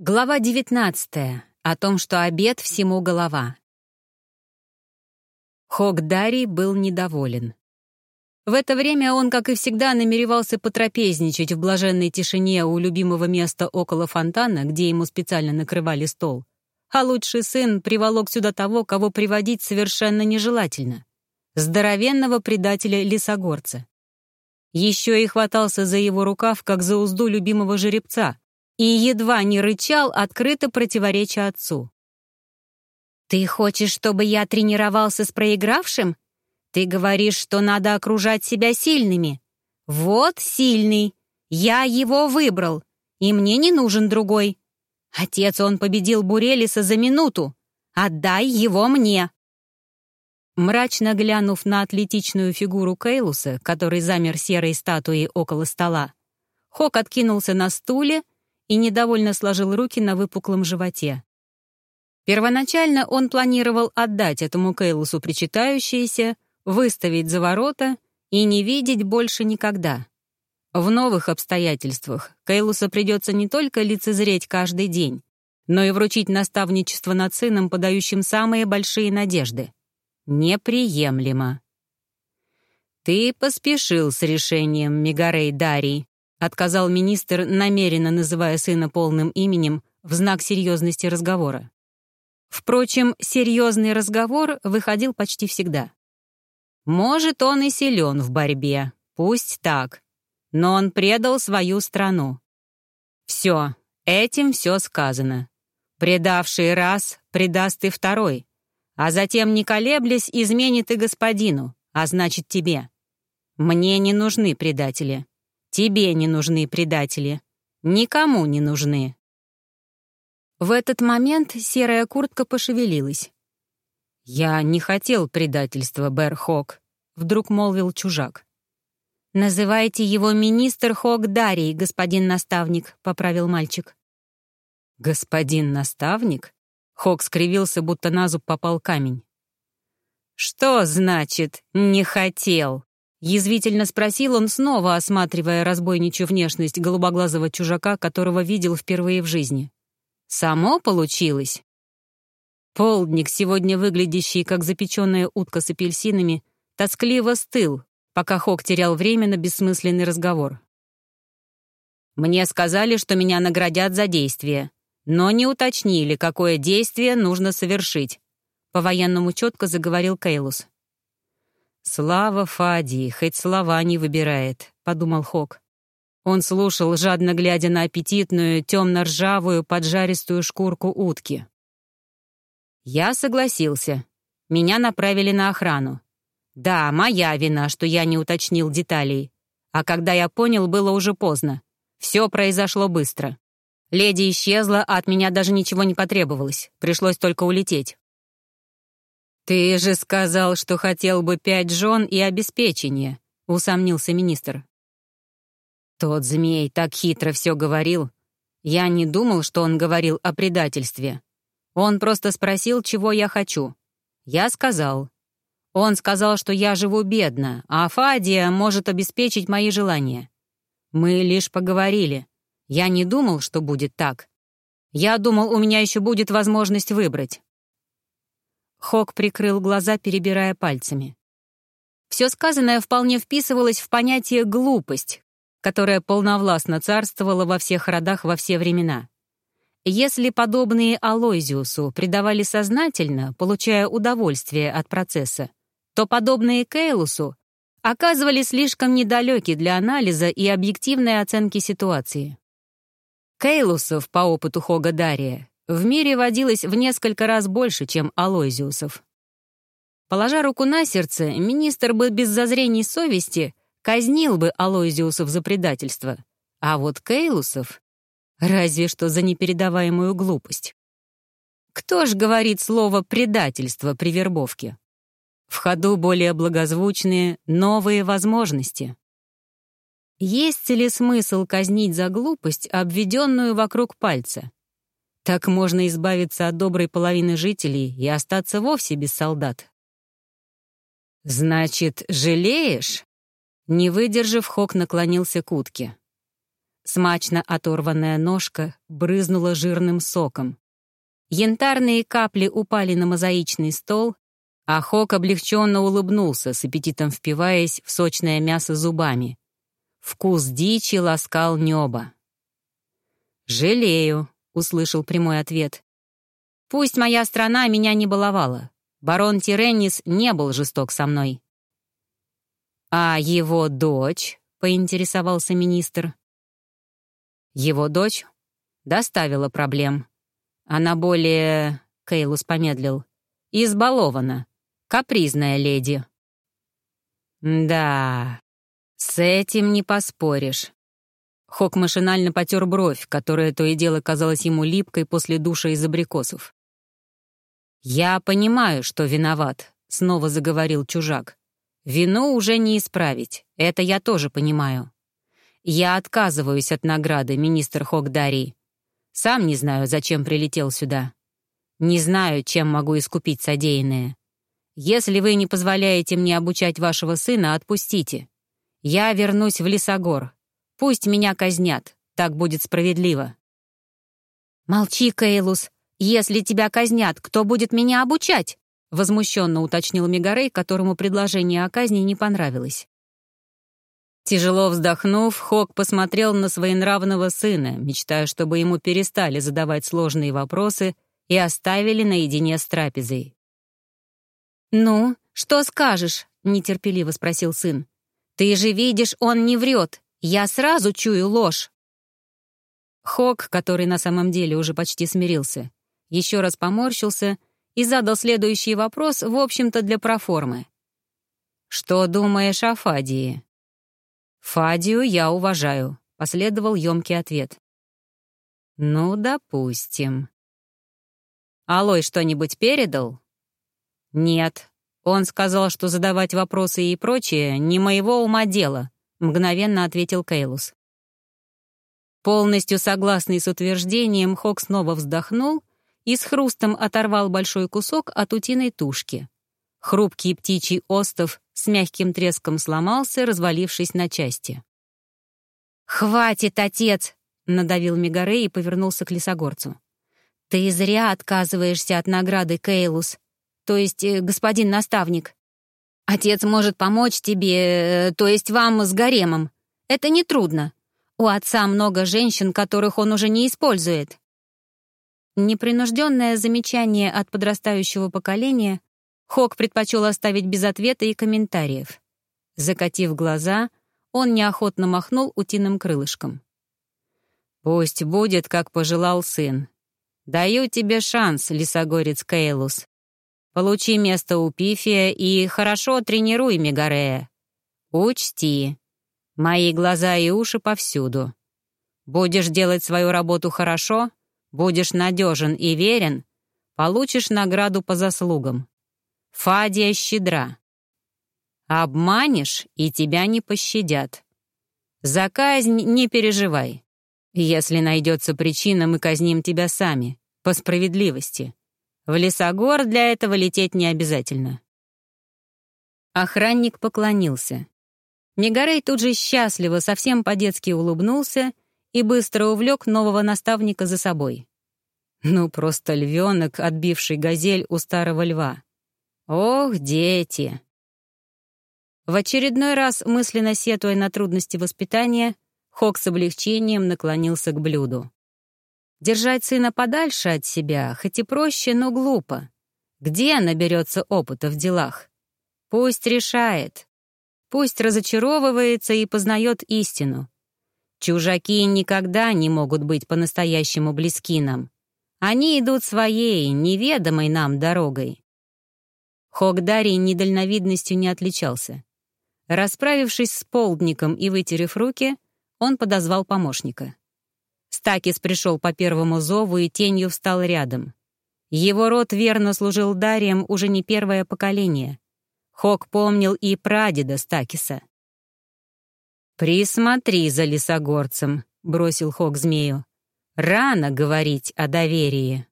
Глава 19. О том, что обед всему голова. Хок Дарий был недоволен. В это время он, как и всегда, намеревался потрапезничать в блаженной тишине у любимого места около фонтана, где ему специально накрывали стол. А лучший сын приволок сюда того, кого приводить совершенно нежелательно. Здоровенного предателя-лесогорца. Еще и хватался за его рукав, как за узду любимого жеребца — и едва не рычал, открыто противореча отцу. «Ты хочешь, чтобы я тренировался с проигравшим? Ты говоришь, что надо окружать себя сильными. Вот сильный. Я его выбрал, и мне не нужен другой. Отец он победил Бурелиса за минуту. Отдай его мне». Мрачно глянув на атлетичную фигуру Кейлуса, который замер серой статуей около стола, Хок откинулся на стуле и недовольно сложил руки на выпуклом животе. Первоначально он планировал отдать этому Кейлусу причитающееся, выставить за ворота и не видеть больше никогда. В новых обстоятельствах Кейлуса придется не только лицезреть каждый день, но и вручить наставничество над сыном, подающим самые большие надежды. Неприемлемо. «Ты поспешил с решением, Мегарей Дарий», отказал министр, намеренно называя сына полным именем в знак серьезности разговора. Впрочем, серьезный разговор выходил почти всегда. Может, он и силен в борьбе, пусть так, но он предал свою страну. Все, этим все сказано. Предавший раз, предаст и второй, а затем, не колеблясь, изменит и господину, а значит тебе. Мне не нужны предатели. Тебе не нужны предатели. Никому не нужны. В этот момент серая куртка пошевелилась. «Я не хотел предательства, Бэр Хок», — вдруг молвил чужак. «Называйте его министр Хок Дарий, господин наставник», — поправил мальчик. «Господин наставник?» — Хок скривился, будто на зуб попал камень. «Что значит «не хотел»?» Язвительно спросил он, снова осматривая разбойничью внешность голубоглазого чужака, которого видел впервые в жизни. «Само получилось?» Полдник, сегодня выглядящий как запеченная утка с апельсинами, тоскливо стыл, пока Хок терял время на бессмысленный разговор. «Мне сказали, что меня наградят за действие, но не уточнили, какое действие нужно совершить», — по-военному четко заговорил Кейлус. «Слава Фадии, хоть слова не выбирает», — подумал Хок. Он слушал, жадно глядя на аппетитную, темно-ржавую, поджаристую шкурку утки. Я согласился. Меня направили на охрану. Да, моя вина, что я не уточнил деталей. А когда я понял, было уже поздно. Все произошло быстро. Леди исчезла, а от меня даже ничего не потребовалось. Пришлось только улететь. «Ты же сказал, что хотел бы пять жен и обеспечение», — усомнился министр. Тот змей так хитро все говорил. Я не думал, что он говорил о предательстве. Он просто спросил, чего я хочу. Я сказал. Он сказал, что я живу бедно, а Фадия может обеспечить мои желания. Мы лишь поговорили. Я не думал, что будет так. Я думал, у меня еще будет возможность выбрать. Хок прикрыл глаза, перебирая пальцами. Все сказанное вполне вписывалось в понятие «глупость», которое полновластно царствовало во всех родах во все времена. Если подобные Алойзиусу придавали сознательно, получая удовольствие от процесса, то подобные Кейлусу оказывали слишком недалеки для анализа и объективной оценки ситуации. Кейлусов, по опыту Хога Дария, в мире водилось в несколько раз больше, чем Алойзиусов. Положа руку на сердце, министр бы без зазрений совести казнил бы Алойзиусов за предательство, а вот Кейлусов — разве что за непередаваемую глупость. Кто ж говорит слово «предательство» при вербовке? В ходу более благозвучные новые возможности. Есть ли смысл казнить за глупость, обведенную вокруг пальца? Так можно избавиться от доброй половины жителей и остаться вовсе без солдат. «Значит, жалеешь?» Не выдержав, Хок наклонился к утке. Смачно оторванная ножка брызнула жирным соком. Янтарные капли упали на мозаичный стол, а Хок облегченно улыбнулся, с аппетитом впиваясь в сочное мясо зубами. Вкус дичи ласкал небо. «Жалею», — услышал прямой ответ. «Пусть моя страна меня не баловала. Барон Тиреннис не был жесток со мной». «А его дочь?» — поинтересовался министр. Его дочь доставила проблем. Она более... Кейлус помедлил. Избалована. Капризная леди. Да, с этим не поспоришь. Хок машинально потер бровь, которая то и дело казалась ему липкой после душа из абрикосов. «Я понимаю, что виноват», — снова заговорил чужак. «Вину уже не исправить, это я тоже понимаю. «Я отказываюсь от награды, министр Хогдари. Сам не знаю, зачем прилетел сюда. Не знаю, чем могу искупить содеянное. Если вы не позволяете мне обучать вашего сына, отпустите. Я вернусь в Лесогор. Пусть меня казнят, так будет справедливо». «Молчи, Кейлус. Если тебя казнят, кто будет меня обучать?» — возмущенно уточнил Мегарей, которому предложение о казни не понравилось. Тяжело вздохнув, Хок посмотрел на своенравного сына, мечтая, чтобы ему перестали задавать сложные вопросы и оставили наедине с трапезой. «Ну, что скажешь?» — нетерпеливо спросил сын. «Ты же видишь, он не врет. Я сразу чую ложь». Хок, который на самом деле уже почти смирился, еще раз поморщился и задал следующий вопрос, в общем-то, для проформы. «Что думаешь о Фадии?» «Фадию я уважаю», — последовал ёмкий ответ. «Ну, допустим». «Алой что-нибудь передал?» «Нет. Он сказал, что задавать вопросы и прочее не моего ума дело», — мгновенно ответил Кейлус. Полностью согласный с утверждением, Хок снова вздохнул и с хрустом оторвал большой кусок от утиной тушки. Хрупкий птичий остов с мягким треском сломался, развалившись на части. «Хватит, отец!» — надавил Мегаре и повернулся к лесогорцу. «Ты зря отказываешься от награды, Кейлус, то есть э, господин наставник. Отец может помочь тебе, э, то есть вам с гаремом. Это нетрудно. У отца много женщин, которых он уже не использует». Непринужденное замечание от подрастающего поколения Хок предпочел оставить без ответа и комментариев. Закатив глаза, он неохотно махнул утиным крылышком. «Пусть будет, как пожелал сын. Даю тебе шанс, лесогорец Кейлус. Получи место у Пифия и хорошо тренируй Мегарея. Учти, мои глаза и уши повсюду. Будешь делать свою работу хорошо, будешь надежен и верен, получишь награду по заслугам. Фадия щедра. Обманешь, и тебя не пощадят. За казнь не переживай. Если найдется причина, мы казним тебя сами, по справедливости. В лесогор для этого лететь не обязательно. Охранник поклонился. Мегарей тут же счастливо, совсем по-детски улыбнулся и быстро увлек нового наставника за собой. Ну, просто львенок, отбивший газель у старого льва. Ох, дети! В очередной раз, мысленно сетуя на трудности воспитания, Хок с облегчением наклонился к блюду. Держать сына подальше от себя, хоть и проще, но глупо. Где наберется опыта в делах? Пусть решает. Пусть разочаровывается и познает истину. Чужаки никогда не могут быть по-настоящему близки нам. Они идут своей, неведомой нам дорогой. Хогдарий недальновидностью не отличался. Расправившись с полдником и вытерев руки, он подозвал помощника. Стакис пришел по первому зову и тенью встал рядом. Его род верно служил Дарием уже не первое поколение. Хок помнил и прадеда Стакиса. «Присмотри за лесогорцем», — бросил Хок змею. «Рано говорить о доверии».